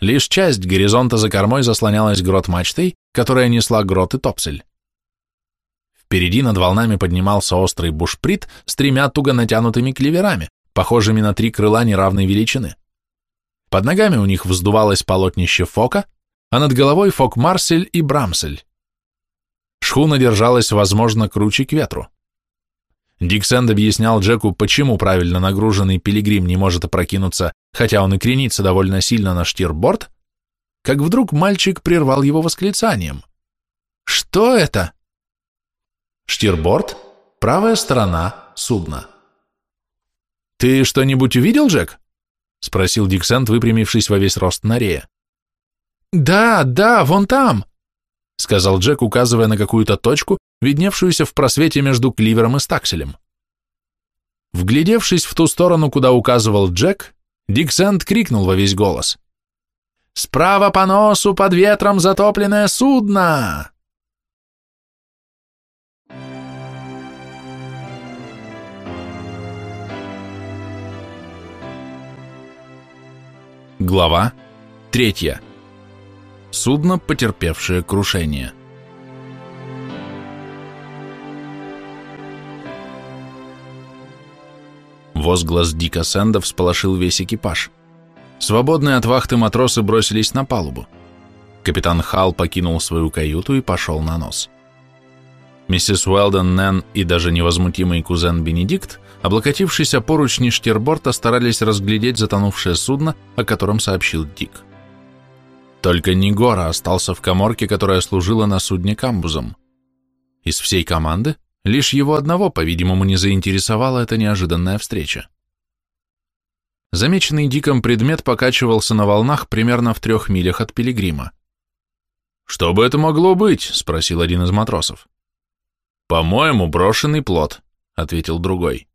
Лишь часть горизонта за кормой заслонялась грот мачтой, которая несла грот и топсель. Впереди над волнами поднимался острый бушприт с тремя туго натянутыми клеверами, похожими на три крыла неравной величины. Под ногами у них вздувалось полотнище фока, а над головой фок Марсель и Брамсель. Шхуна держалась, возможно, круче к ветру. Диксенд объяснял Джеку, почему правильно нагруженный пилигрим не может опрокинуться, хотя он и кренится довольно сильно на штирборд, как вдруг мальчик прервал его восклицанием. «Что это?» «Штирборд, правая сторона судна». «Ты что-нибудь увидел, Джек?» — спросил Диксенд, выпрямившись во весь рост на рея. «Да, да, вон там!» — сказал Джек, указывая на какую-то точку, видневшуюся в просвете между кливером и стакселем. Вглядевшись в ту сторону, куда указывал Джек, Диксенд крикнул во весь голос. «Справа по носу под ветром затопленное судно!» Глава третья. Судно, потерпевшее крушение. Возглас Дика Сэнда всполошил весь экипаж. Свободные от вахты матросы бросились на палубу. Капитан Халл покинул свою каюту и пошел на нос. Миссис Уэлден, Нэн и даже невозмутимый кузен Бенедикт, облокотившись о поручни штирборта, старались разглядеть затонувшее судно, о котором сообщил Дик. Только Нигора остался в коморке, которая служила на судне камбузом. Из всей команды лишь его одного, по-видимому, не заинтересовала эта неожиданная встреча. Замеченный Диком предмет покачивался на волнах примерно в трех милях от Пилигрима. «Что бы это могло быть?» — спросил один из матросов. «По-моему, брошенный плод», — ответил другой.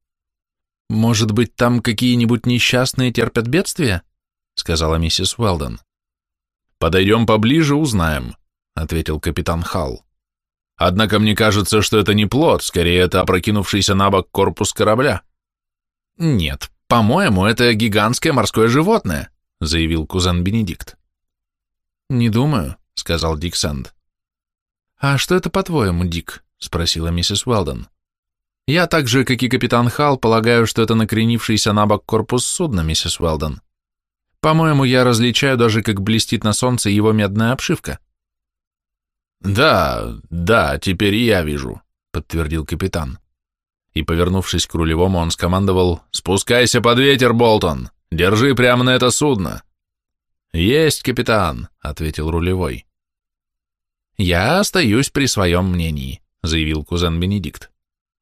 «Может быть, там какие-нибудь несчастные терпят бедствия?» — сказала миссис Уэлден. «Подойдем поближе, узнаем», — ответил капитан Халл. «Однако мне кажется, что это не плод, скорее это опрокинувшийся на бок корпус корабля». «Нет, по-моему, это гигантское морское животное», — заявил кузен Бенедикт. «Не думаю», — сказал Дик Сэнд. «А что это по-твоему, Дик?» — спросила миссис Уэлдон. «Я так же, как и капитан Халл, полагаю, что это накренившийся на бок корпус судна, миссис Уэлдон. По-моему, я различаю даже, как блестит на солнце его медная обшивка». «Да, да, теперь и я вижу», — подтвердил капитан. И, повернувшись к рулевому, он скомандовал «Спускайся под ветер, Болтон! Держи прямо на это судно!» «Есть, капитан», — ответил рулевой. «Я остаюсь при своем мнении», — заявил кузен Бенедикт.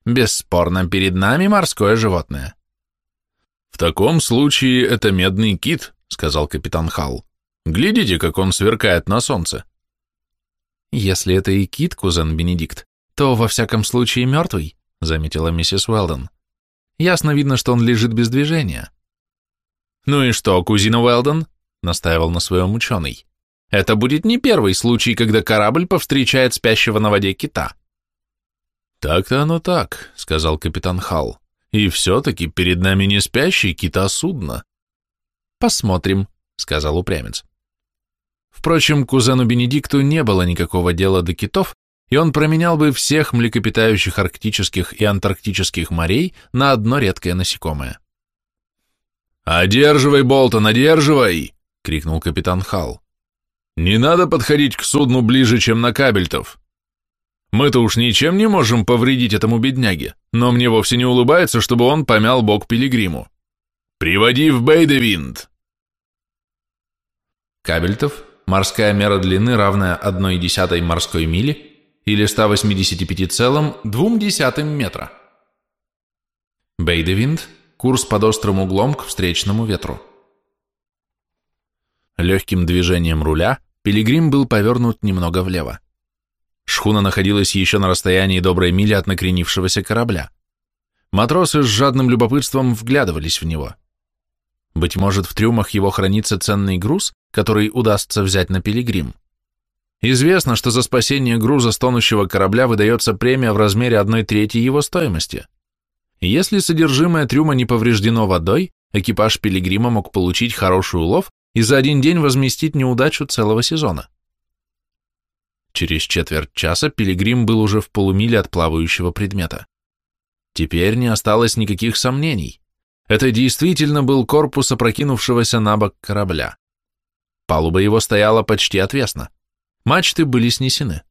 «Бесспорно, перед нами морское животное». «В таком случае это медный кит», — сказал капитан Халл. «Глядите, как он сверкает на солнце». «Если это и кит, кузен Бенедикт, то во всяком случае мертвый», — заметила миссис Уэлдон. «Ясно видно, что он лежит без движения». «Ну и что, кузина Уэлдон?» — настаивал на своем ученый. «Это будет не первый случай, когда корабль повстречает спящего на воде кита». «Так-то оно так», — сказал капитан Халл. «И все-таки перед нами не спящий кита судно». «Посмотрим», — сказал упрямец. Впрочем, кузену Бенедикту не было никакого дела до китов, и он променял бы всех млекопитающих арктических и антарктических морей на одно редкое насекомое. «Одерживай, Болтон, одерживай!» — крикнул капитан Халл. «Не надо подходить к судну ближе, чем на кабельтов. Мы-то уж ничем не можем повредить этому бедняге, но мне вовсе не улыбается, чтобы он помял бок пилигриму. Приводи в Бейдевинд!» Кабельтов – морская мера длины, равная 1,1 морской мили или 185,2 метра. Бейдевинд – курс под острым углом к встречному ветру. Легким движением руля пилигрим был повернут немного влево. Шхуна находилась еще на расстоянии доброй мили от накренившегося корабля. Матросы с жадным любопытством вглядывались в него. Быть может, в трюмах его хранится ценный груз, который удастся взять на пилигрим. Известно, что за спасение груза с тонущего корабля выдается премия в размере одной трети его стоимости. Если содержимое трюма не повреждено водой, экипаж пилигрима мог получить хороший улов и за один день возместить неудачу целого сезона. Через четверть часа Пилигрим был уже в полумиле от плавающего предмета. Теперь не осталось никаких сомнений. Это действительно был корпус опрокинувшегося на бок корабля. Палуба его стояла почти отвесно. Мачты были снесены.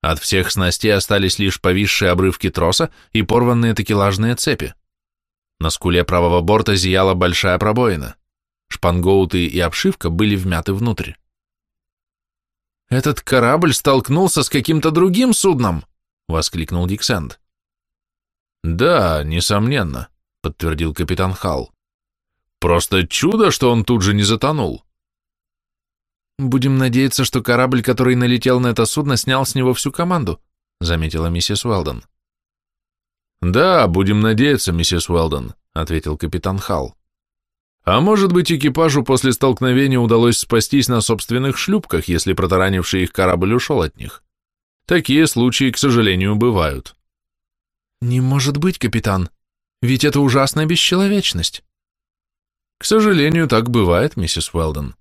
От всех снастей остались лишь повисшие обрывки троса и порванные такелажные цепи. На скуле правого борта зияла большая пробоина. Шпангоуты и обшивка были вмяты внутрь. «Этот корабль столкнулся с каким-то другим судном!» — воскликнул Диксенд. «Да, несомненно», — подтвердил капитан Халл. «Просто чудо, что он тут же не затонул». «Будем надеяться, что корабль, который налетел на это судно, снял с него всю команду», — заметила миссис Уэлдон. «Да, будем надеяться, миссис Уэлдон», — ответил капитан Халл. «А может быть, экипажу после столкновения удалось спастись на собственных шлюпках, если протаранивший их корабль ушел от них. Такие случаи, к сожалению, бывают». «Не может быть, капитан, ведь это ужасная бесчеловечность». «К сожалению, так бывает, миссис Уэлдон.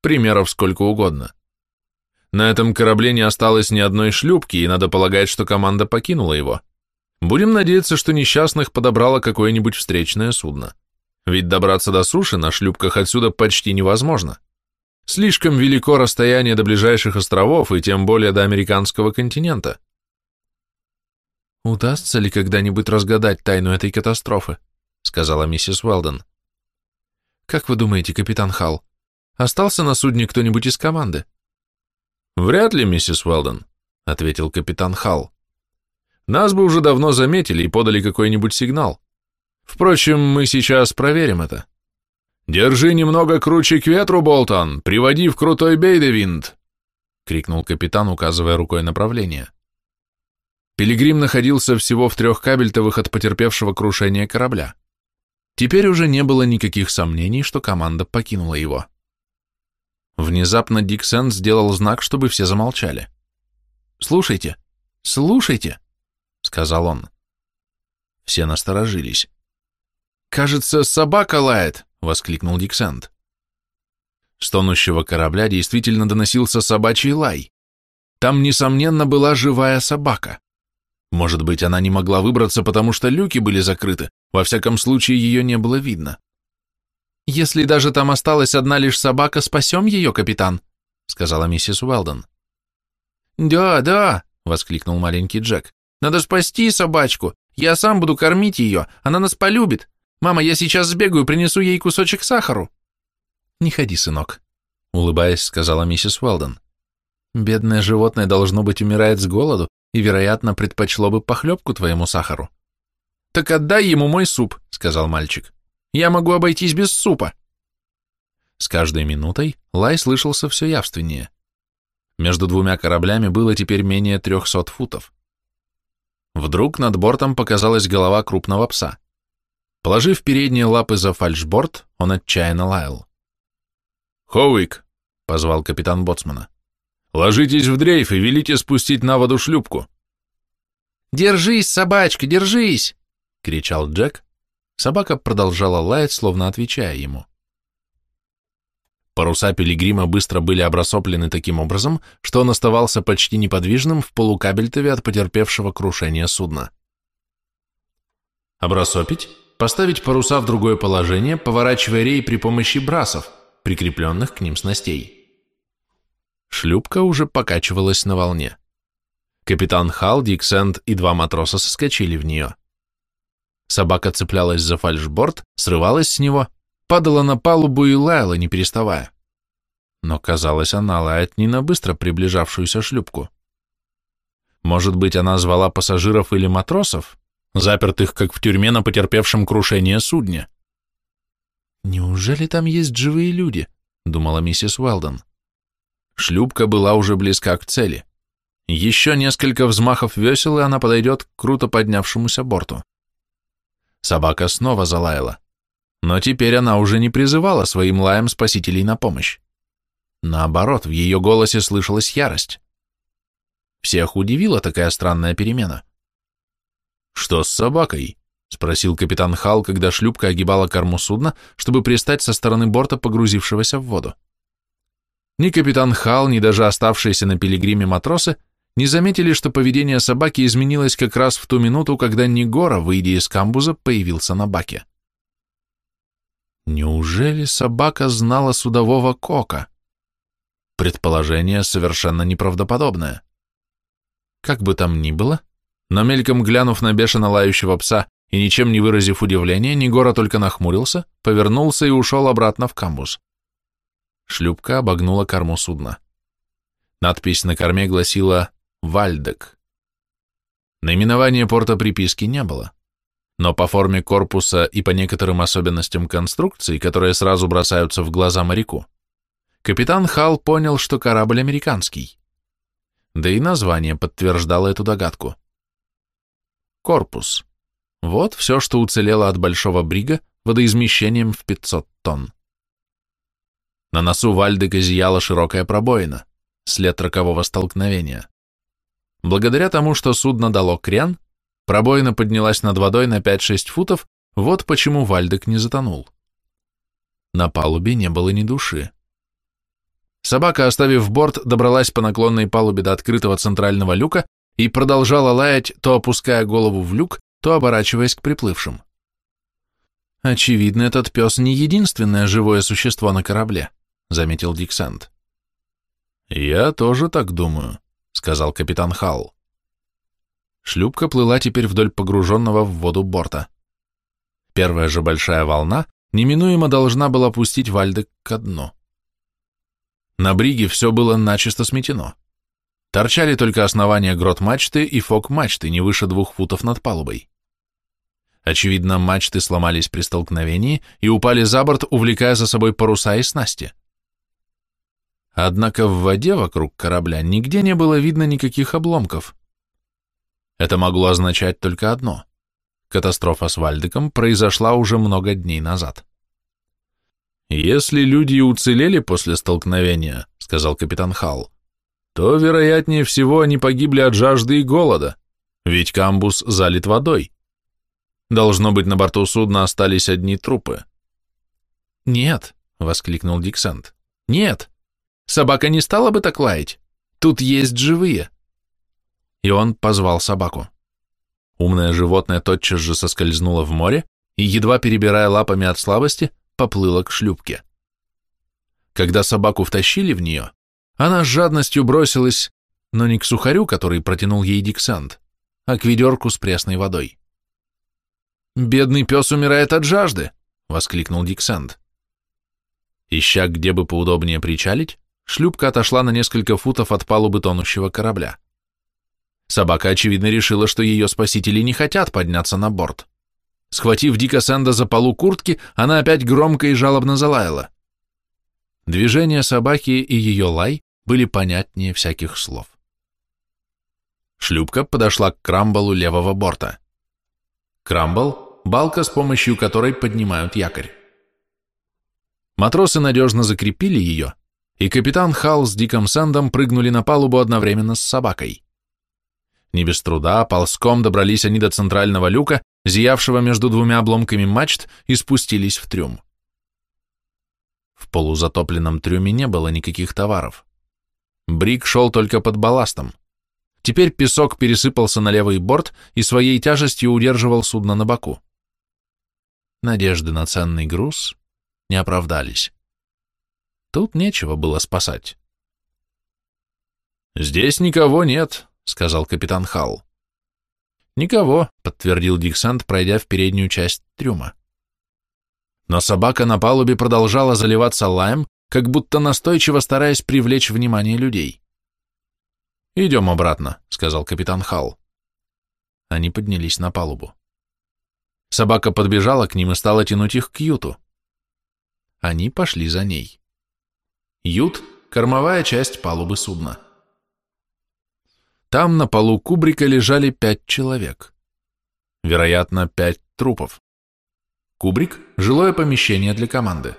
Примеров сколько угодно. На этом корабле не осталось ни одной шлюпки, и надо полагать, что команда покинула его. Будем надеяться, что несчастных подобрало какое-нибудь встречное судно. Ведь добраться до суши на шлюпках отсюда почти невозможно. Слишком велико расстояние до ближайших островов и тем более до американского континента. «Удастся ли когда-нибудь разгадать тайну этой катастрофы?» — сказала миссис Уэлден. «Как вы думаете, капитан Халл, Остался на судне кто-нибудь из команды? Вряд ли, миссис Уэлдон, ответил капитан Халл. Нас бы уже давно заметили и подали какой-нибудь сигнал. Впрочем, мы сейчас проверим это. Держи немного круче к ветру, Болтон, приводи в крутой бейдевинт, крикнул капитан, указывая рукой направление. Пилигрим находился всего в трех кабельтовых от потерпевшего крушения корабля. Теперь уже не было никаких сомнений, что команда покинула его. Внезапно Диксен сделал знак, чтобы все замолчали. «Слушайте, слушайте», — сказал он. Все насторожились. «Кажется, собака лает», — воскликнул Диксент. С тонущего корабля действительно доносился собачий лай. Там, несомненно, была живая собака. Может быть, она не могла выбраться, потому что люки были закрыты, во всяком случае ее не было видно. «Если даже там осталась одна лишь собака, спасем ее, капитан», — сказала миссис Уэлдон. «Да, да», — воскликнул маленький Джек. «Надо спасти собачку. Я сам буду кормить ее. Она нас полюбит. Мама, я сейчас сбегаю, принесу ей кусочек сахару». «Не ходи, сынок», — улыбаясь, сказала миссис Уэлдон. «Бедное животное, должно быть, умирает с голоду и, вероятно, предпочло бы похлебку твоему сахару». «Так отдай ему мой суп», — сказал мальчик. Я могу обойтись без супа. С каждой минутой лай слышался все явственнее. Между двумя кораблями было теперь менее трехсот футов. Вдруг над бортом показалась голова крупного пса. Положив передние лапы за фальшборд, он отчаянно лаял. «Хоуик!» — позвал капитан Боцмана. «Ложитесь в дрейф и велите спустить на воду шлюпку». «Держись, собачка, держись!» — кричал Джек, Собака продолжала лаять, словно отвечая ему. Паруса пилигрима быстро были обрасоплены таким образом, что он оставался почти неподвижным в полукабельтове от потерпевшего крушения судна. Обрасопить – поставить паруса в другое положение, поворачивая рей при помощи брасов, прикрепленных к ним снастей. Шлюпка уже покачивалась на волне. Капитан Халл, Диксенд и два матроса соскочили в нее. Собака цеплялась за фальшборд, срывалась с него, падала на палубу и лаяла, не переставая. Но, казалось, она лает не на быстро приближавшуюся шлюпку. Может быть, она звала пассажиров или матросов, запертых, как в тюрьме, на потерпевшем крушение судне. «Неужели там есть живые люди?» — думала миссис Уэлдон. Шлюпка была уже близка к цели. Еще несколько взмахов весел, и она подойдет к круто поднявшемуся борту. Собака снова залаяла. Но теперь она уже не призывала своим лаем спасителей на помощь. Наоборот, в ее голосе слышалась ярость. Всех удивила такая странная перемена. «Что с собакой?» — спросил капитан Хал, когда шлюпка огибала корму судна, чтобы пристать со стороны борта, погрузившегося в воду. Ни капитан Хал, ни даже оставшиеся на пилигриме матросы не заметили, что поведение собаки изменилось как раз в ту минуту, когда Нигора, выйдя из камбуза, появился на баке. Неужели собака знала судового кока? Предположение совершенно неправдоподобное. Как бы там ни было, но мельком глянув на бешено лающего пса и ничем не выразив удивления, Нигора только нахмурился, повернулся и ушел обратно в камбуз. Шлюпка обогнула корму судна. Надпись на корме гласила «Вальдек». Наименования порта приписки не было, но по форме корпуса и по некоторым особенностям конструкции, которые сразу бросаются в глаза моряку, капитан Хал понял, что корабль американский. Да и название подтверждало эту догадку. Корпус. Вот все, что уцелело от большого брига водоизмещением в 500 тонн. На носу Вальдека зияла широкая пробоина, след рокового столкновения. Благодаря тому, что судно дало крен, пробоина поднялась над водой на 5-6 футов, вот почему Вальдек не затонул. На палубе не было ни души. Собака, оставив борт, добралась по наклонной палубе до открытого центрального люка и продолжала лаять, то опуская голову в люк, то оборачиваясь к приплывшим. «Очевидно, этот пес не единственное живое существо на корабле», — заметил Диксент. «Я тоже так думаю», — сказал капитан Халл. Шлюпка плыла теперь вдоль погруженного в воду борта. Первая же большая волна неминуемо должна была пустить Вальдек ко дну. На бриге все было начисто сметено. Торчали только основания грот мачты и фок мачты не выше двух футов над палубой. Очевидно, мачты сломались при столкновении и упали за борт, увлекая за собой паруса и снасти. Однако в воде вокруг корабля нигде не было видно никаких обломков. Это могло означать только одно. Катастрофа с Вальдеком произошла уже много дней назад. «Если люди уцелели после столкновения», — сказал капитан Халл, то, вероятнее всего, они погибли от жажды и голода, ведь камбус залит водой. Должно быть, на борту судна остались одни трупы. «Нет», — воскликнул Диксант, — «нет, собака не стала бы так лаять, тут есть живые». И он позвал собаку. Умное животное тотчас же соскользнуло в море и, едва перебирая лапами от слабости, поплыло к шлюпке. Когда собаку втащили в нее, она с жадностью бросилась, но не к сухарю, который протянул ей Диксант, а к ведерку с пресной водой. «Бедный пес умирает от жажды!» — воскликнул Диксант. Ища, где бы поудобнее причалить, шлюпка отошла на несколько футов от палубы тонущего корабля. Собака, очевидно, решила, что ее спасители не хотят подняться на борт. Схватив Дика Сэнда за полу куртки, она опять громко и жалобно залаяла. Движения собаки и ее лай были понятнее всяких слов. Шлюпка подошла к крамбалу левого борта. Крамбл – балка, с помощью которой поднимают якорь. Матросы надежно закрепили ее, и капитан Халл с Диком Сэндом прыгнули на палубу одновременно с собакой. Не без труда, ползком добрались они до центрального люка, зиявшего между двумя обломками мачт, и спустились в трюм. В полузатопленном трюме не было никаких товаров. Брик шел только под балластом. Теперь песок пересыпался на левый борт и своей тяжестью удерживал судно на боку. Надежды на ценный груз не оправдались. Тут нечего было спасать. «Здесь никого нет», — сказал капитан Халл. «Никого», — подтвердил Диксант, пройдя в переднюю часть трюма. Но собака на палубе продолжала заливаться лаем, как будто настойчиво стараясь привлечь внимание людей. «Идем обратно», — сказал капитан Халл. Они поднялись на палубу. Собака подбежала к ним и стала тянуть их к юту. Они пошли за ней. Ют — кормовая часть палубы судна. Там на полу кубрика лежали пять человек. Вероятно, пять трупов. Кубрик — жилое помещение для команды.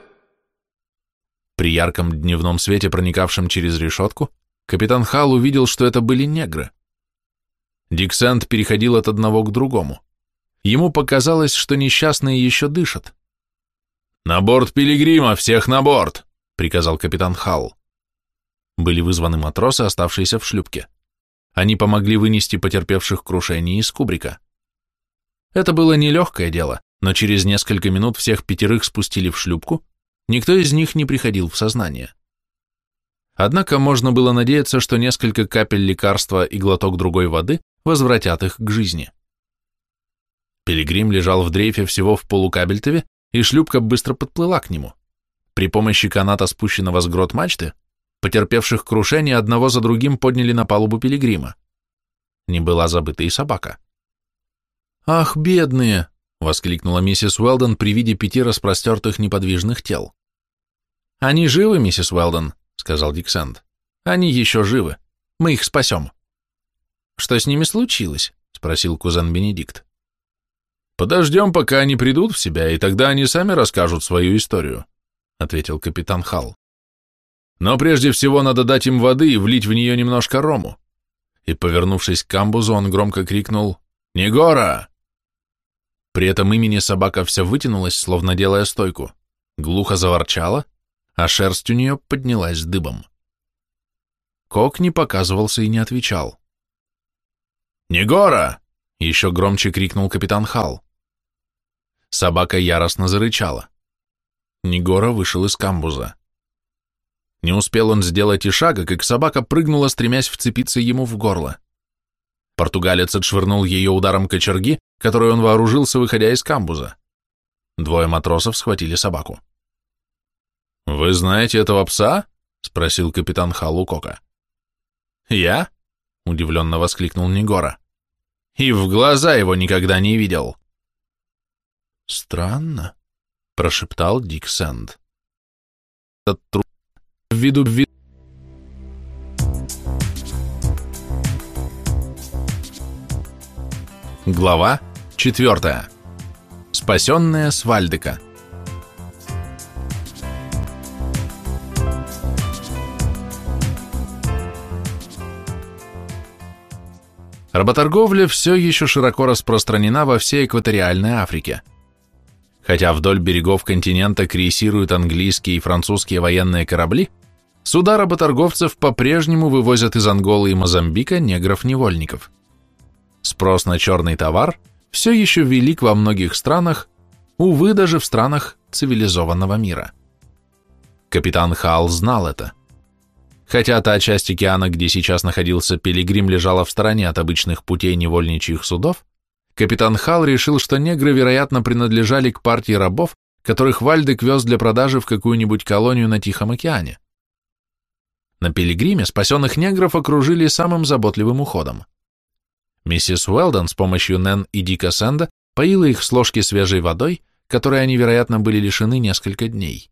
При ярком дневном свете, проникавшем через решетку, капитан Халл увидел, что это были негры. Диксент переходил от одного к другому. ему показалось, что несчастные еще дышат. «На борт Пилигрима! Всех на борт!» — приказал капитан Халл. Были вызваны матросы, оставшиеся в шлюпке. Они помогли вынести потерпевших крушение из кубрика. Это было нелегкое дело, но через несколько минут всех пятерых спустили в шлюпку, никто из них не приходил в сознание. Однако можно было надеяться, что несколько капель лекарства и глоток другой воды возвратят их к жизни. Пилигрим лежал в дрейфе всего в полукабельтове, и шлюпка быстро подплыла к нему. При помощи каната, спущенного с грот мачты, потерпевших крушение одного за другим подняли на палубу Пилигрима. Не была забыта и собака. «Ах, бедные!» — воскликнула миссис Уэлдон при виде пяти распростертых неподвижных тел. «Они живы, миссис Уэлдон», — сказал Диксент. «Они еще живы. Мы их спасем». «Что с ними случилось?» — спросил кузен Бенедикт. «Подождем, пока они придут в себя, и тогда они сами расскажут свою историю», — ответил капитан Халл. «Но прежде всего надо дать им воды и влить в нее немножко рому». И, повернувшись к камбузу, он громко крикнул «Негора!». При этом имени собака вся вытянулась, словно делая стойку, глухо заворчала, а шерсть у нее поднялась дыбом. Кок не показывался и не отвечал. «Негора!» — еще громче крикнул капитан Хал. Собака яростно зарычала. Негора вышел из камбуза. Не успел он сделать и шага, как собака прыгнула, стремясь вцепиться ему в горло. Португалец отшвырнул ее ударом кочерги, которой он вооружился, выходя из камбуза. Двое матросов схватили собаку. «Вы знаете этого пса?» — спросил капитан Халукока. «Я?» — удивленно воскликнул Негора. «И в глаза его никогда не видел». «Странно», — прошептал Дик Сэнд. «Этот труп в виду в виду Глава 4. Спасенная с Вальдека. Работорговля все еще широко распространена во всей экваториальной Африке. Хотя вдоль берегов континента крейсируют английские и французские военные корабли, суда работорговцев по-прежнему вывозят из Анголы и Мозамбика негров-невольников. Спрос на черный товар все еще велик во многих странах, увы, даже в странах цивилизованного мира. Капитан Хал знал это. Хотя та часть океана, где сейчас находился Пилигрим, лежала в стороне от обычных путей невольничьих судов, капитан Хал решил, что негры, вероятно, принадлежали к партии рабов, которых Вальдек вез для продажи в какую-нибудь колонию на Тихом океане. На Пилигриме спасенных негров окружили самым заботливым уходом. Миссис Уэлдон с помощью Нэн и Дика Сэнда поила их с ложки свежей водой, которой они, вероятно, были лишены несколько дней.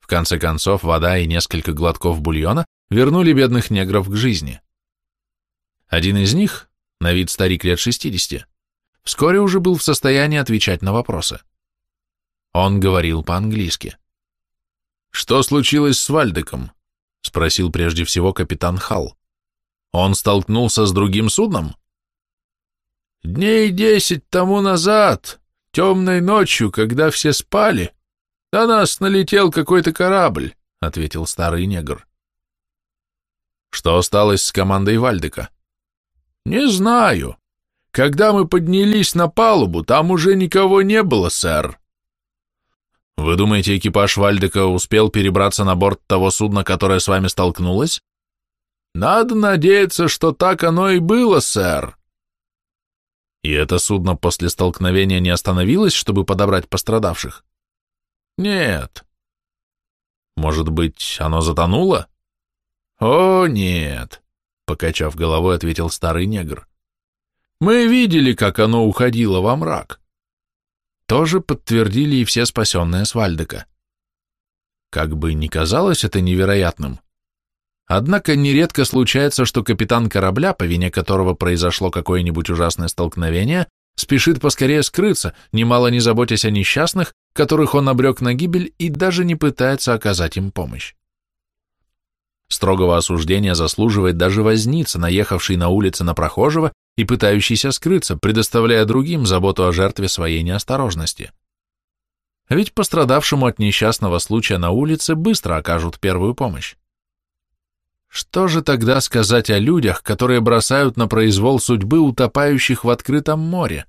В конце концов, вода и несколько глотков бульона вернули бедных негров к жизни. Один из них, на вид старик лет 60, вскоре уже был в состоянии отвечать на вопросы. Он говорил по-английски. «Что случилось с Вальдеком?» — спросил прежде всего капитан Халл. Он столкнулся с другим судном? Дней десять тому назад, темной ночью, когда все спали, на нас налетел какой-то корабль, ответил старый негр. Что осталось с командой Вальдека? Не знаю. Когда мы поднялись на палубу, там уже никого не было, сэр. Вы думаете, экипаж Вальдека успел перебраться на борт того судна, которое с вами столкнулось? Надо надеяться, что так оно и было, сэр. И это судно после столкновения не остановилось, чтобы подобрать пострадавших? Нет. Может быть, оно затонуло? О, нет, покачав головой, ответил старый негр. Мы видели, как оно уходило во мрак. Тоже подтвердили и все спасенные с Вальдека. Как бы ни казалось это невероятным, Однако нередко случается, что капитан корабля, по вине которого произошло какое-нибудь ужасное столкновение, спешит поскорее скрыться, немало не заботясь о несчастных, которых он обрек на гибель и даже не пытается оказать им помощь. Строгого осуждения заслуживает даже возница, наехавший на улице на прохожего и пытающийся скрыться, предоставляя другим заботу о жертве своей неосторожности. Ведь пострадавшему от несчастного случая на улице быстро окажут первую помощь. Что же тогда сказать о людях, которые бросают на произвол судьбы утопающих в открытом море?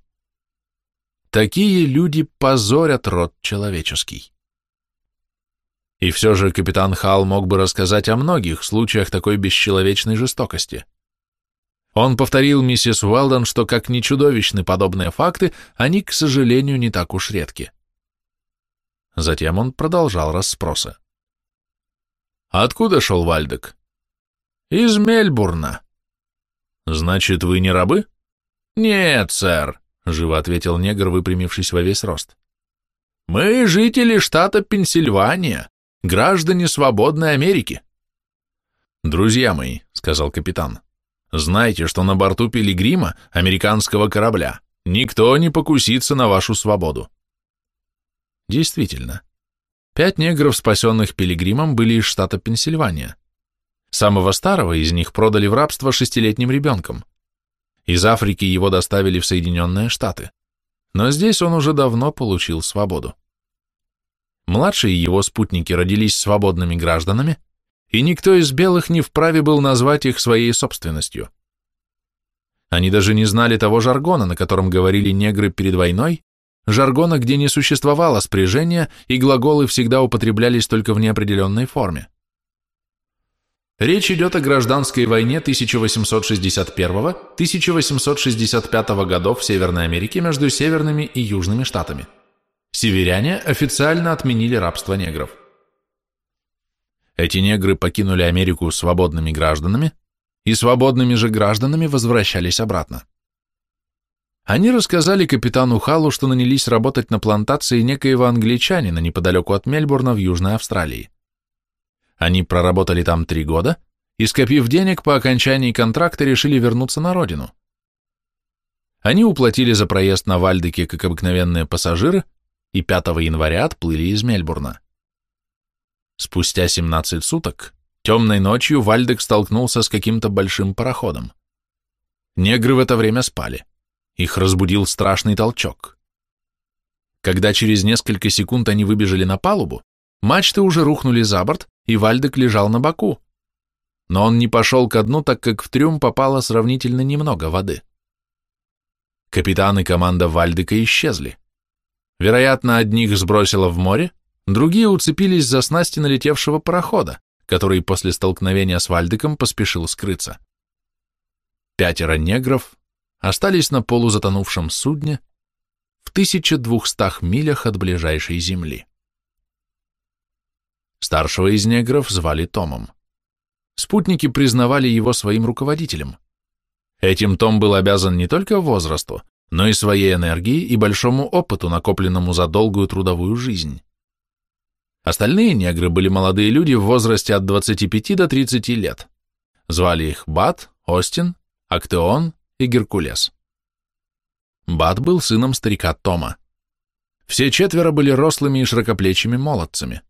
Такие люди позорят род человеческий. И все же капитан Халл мог бы рассказать о многих случаях такой бесчеловечной жестокости. Он повторил миссис Уэлдон, что, как ни чудовищны подобные факты, они, к сожалению, не так уж редки. Затем он продолжал расспросы. «Откуда шел Вальдек?» «Из Мельбурна». «Значит, вы не рабы?» «Нет, сэр», — живо ответил негр, выпрямившись во весь рост. «Мы жители штата Пенсильвания, граждане свободной Америки». «Друзья мои», — сказал капитан, — «знайте, что на борту Пилигрима, американского корабля, никто не покусится на вашу свободу». Действительно, пять негров, спасенных Пилигримом, были из штата Пенсильвания. Самого старого из них продали в рабство шестилетним ребенком. Из Африки его доставили в Соединенные Штаты. Но здесь он уже давно получил свободу. Младшие его спутники родились свободными гражданами, и никто из белых не вправе был назвать их своей собственностью. Они даже не знали того жаргона, на котором говорили негры перед войной, жаргона, где не существовало спряжения, и глаголы всегда употреблялись только в неопределенной форме. Речь идет о гражданской войне 1861-1865 годов в Северной Америке между Северными и Южными штатами. Северяне официально отменили рабство негров. Эти негры покинули Америку свободными гражданами, и свободными же гражданами возвращались обратно. Они рассказали капитану Халу, что нанялись работать на плантации некоего англичанина неподалеку от Мельбурна в Южной Австралии. Они проработали там три года и, скопив денег, по окончании контракта решили вернуться на родину. Они уплатили за проезд на Вальдеке, как обыкновенные пассажиры, и 5 января отплыли из Мельбурна. Спустя 17 суток, темной ночью, Вальдек столкнулся с каким-то большим пароходом. Негры в это время спали. Их разбудил страшный толчок. Когда через несколько секунд они выбежали на палубу, мачты уже рухнули за борт, и Вальдек лежал на боку. Но он не пошел ко дну, так как в трюм попало сравнительно немного воды. Капитан и команда Вальдека исчезли. Вероятно, одних сбросило в море, другие уцепились за снасти налетевшего парохода, который после столкновения с Вальдеком поспешил скрыться. Пятеро негров остались на полузатонувшем судне в 1200 милях от ближайшей земли. Старшего из негров звали Томом. Спутники признавали его своим руководителем. Этим Том был обязан не только возрасту, но и своей энергии и большому опыту, накопленному за долгую трудовую жизнь. Остальные негры были молодые люди в возрасте от 25 до 30 лет. Звали их Бат, Остин, Актеон и Геркулес. Бат был сыном старика Тома. Все четверо были рослыми и широкоплечими молодцами.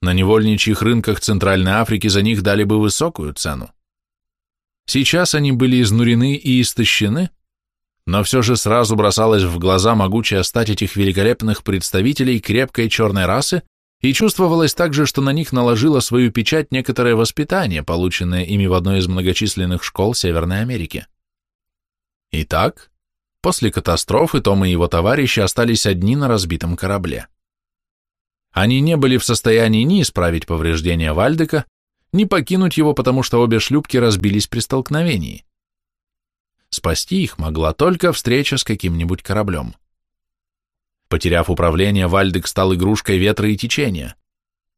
На невольничьих рынках Центральной Африки за них дали бы высокую цену. Сейчас они были изнурены и истощены, но все же сразу бросалась в глаза могучая стать этих великолепных представителей крепкой черной расы, и чувствовалось также, что на них наложило свою печать некоторое воспитание, полученное ими в одной из многочисленных школ Северной Америки. Итак, после катастрофы Том и его товарищи остались одни на разбитом корабле. Они не были в состоянии ни исправить повреждения Вальдека, ни покинуть его, потому что обе шлюпки разбились при столкновении. Спасти их могла только встреча с каким-нибудь кораблем. Потеряв управление, Вальдек стал игрушкой ветра и течения.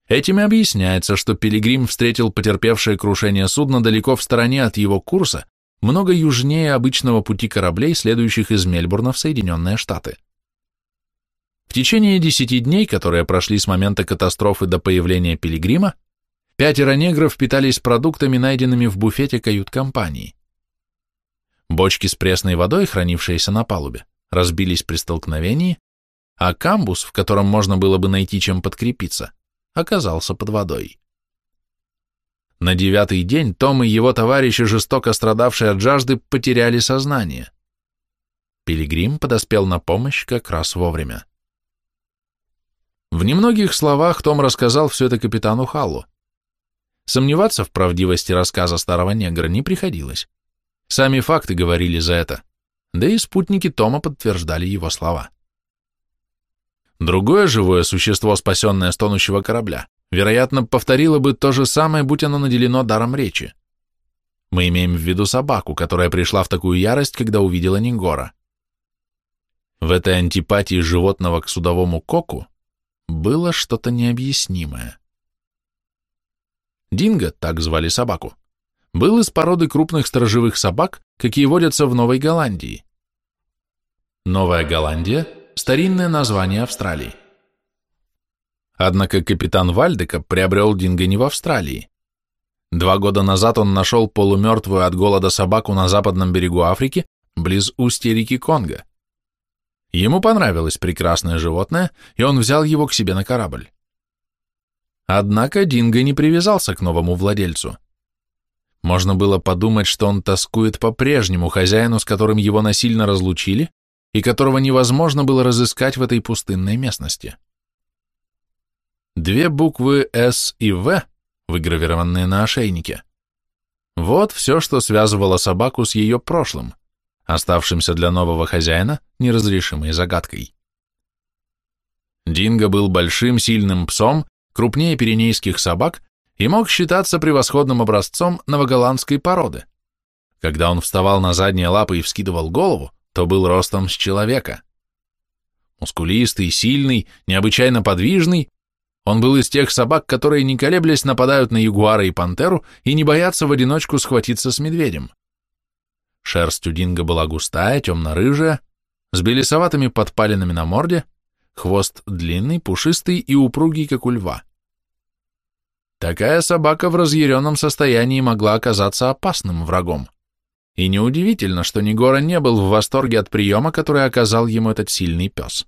Этим и объясняется, что Пилигрим встретил потерпевшее крушение судно далеко в стороне от его курса, много южнее обычного пути кораблей, следующих из Мельбурна в Соединенные Штаты. В течение десяти дней, которые прошли с момента катастрофы до появления Пилигрима, пятеро негров питались продуктами, найденными в буфете кают-компании. Бочки с пресной водой, хранившиеся на палубе, разбились при столкновении, а камбус, в котором можно было бы найти чем подкрепиться, оказался под водой. На девятый день Том и его товарищи, жестоко страдавшие от жажды, потеряли сознание. Пилигрим подоспел на помощь как раз вовремя. В немногих словах Том рассказал все это капитану Халлу. Сомневаться в правдивости рассказа старого негра не приходилось. Сами факты говорили за это, да и спутники Тома подтверждали его слова. Другое живое существо, спасенное с тонущего корабля, вероятно, повторило бы то же самое, будь оно наделено даром речи. Мы имеем в виду собаку, которая пришла в такую ярость, когда увидела Нингора. В этой антипатии животного к судовому коку было что-то необъяснимое. Динго, так звали собаку, был из породы крупных сторожевых собак, какие водятся в Новой Голландии. Новая Голландия – старинное название Австралии. Однако капитан Вальдека приобрел Динго не в Австралии. Два года назад он нашел полумертвую от голода собаку на западном берегу Африки, близ устья реки Конго. Ему понравилось прекрасное животное, и он взял его к себе на корабль. Однако Динго не привязался к новому владельцу. Можно было подумать, что он тоскует по прежнему хозяину, с которым его насильно разлучили, и которого невозможно было разыскать в этой пустынной местности. Две буквы «С» и «В», выгравированные на ошейнике. Вот все, что связывало собаку с ее прошлым, оставшимся для нового хозяина неразрешимой загадкой. Динго был большим сильным псом, крупнее пиренейских собак и мог считаться превосходным образцом новоголландской породы. Когда он вставал на задние лапы и вскидывал голову, то был ростом с человека. Мускулистый, сильный, необычайно подвижный, он был из тех собак, которые, не колеблясь, нападают на ягуара и пантеру и не боятся в одиночку схватиться с медведем. Шерсть у Динго была густая, темно-рыжая, с белесоватыми подпалинами на морде, хвост длинный, пушистый и упругий, как у льва. Такая собака в разъяренном состоянии могла оказаться опасным врагом. И неудивительно, что Негора не был в восторге от приема, который оказал ему этот сильный пес.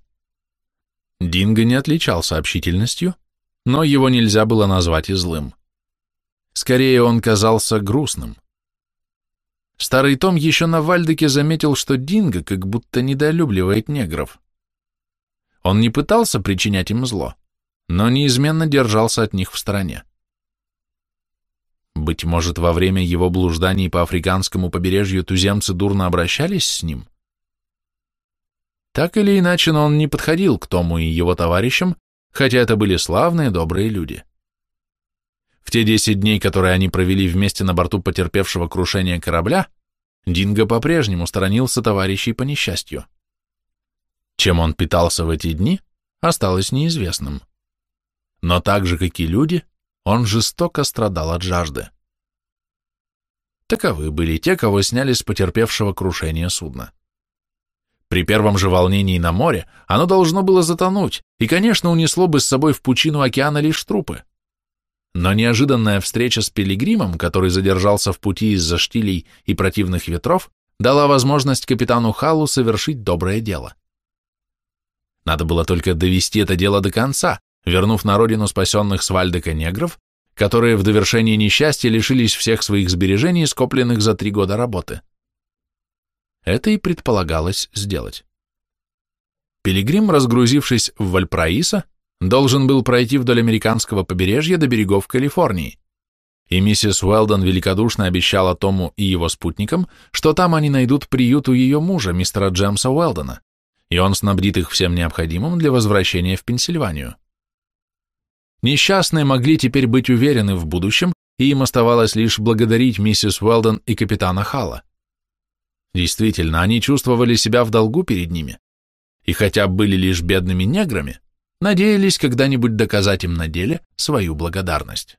Динго не отличался общительностью, но его нельзя было назвать и злым. Скорее, он казался грустным. Старый Том еще на Вальдеке заметил, что Динго как будто недолюбливает негров. Он не пытался причинять им зло, но неизменно держался от них в стороне. Быть может, во время его блужданий по африканскому побережью туземцы дурно обращались с ним? Так или иначе, но он не подходил к Тому и его товарищам, хотя это были славные, добрые люди. В те десять дней, которые они провели вместе на борту потерпевшего крушения корабля, Динго по-прежнему сторонился товарищей по несчастью. Чем он питался в эти дни, осталось неизвестным. Но так же, как и люди, он жестоко страдал от жажды. Таковы были те, кого сняли с потерпевшего крушения судна. При первом же волнении на море оно должно было затонуть и, конечно, унесло бы с собой в пучину океана лишь трупы. Но неожиданная встреча с пилигримом, который задержался в пути из-за штилей и противных ветров, дала возможность капитану Халлу совершить доброе дело. Надо было только довести это дело до конца, вернув на родину спасенных с Вальдека негров, которые в довершении несчастья лишились всех своих сбережений, скопленных за три года работы. Это и предполагалось сделать. Пилигрим, разгрузившись в Вальпраиса, должен был пройти вдоль американского побережья до берегов Калифорнии, и миссис Уэлдон великодушно обещала Тому и его спутникам, что там они найдут приют у ее мужа, мистера Джемса Уэлдона, и он снабдит их всем необходимым для возвращения в Пенсильванию. Несчастные могли теперь быть уверены в будущем, и им оставалось лишь благодарить миссис Уэлдон и капитана Халла. Действительно, они чувствовали себя в долгу перед ними, и хотя были лишь бедными неграми, надеялись когда-нибудь доказать им на деле свою благодарность.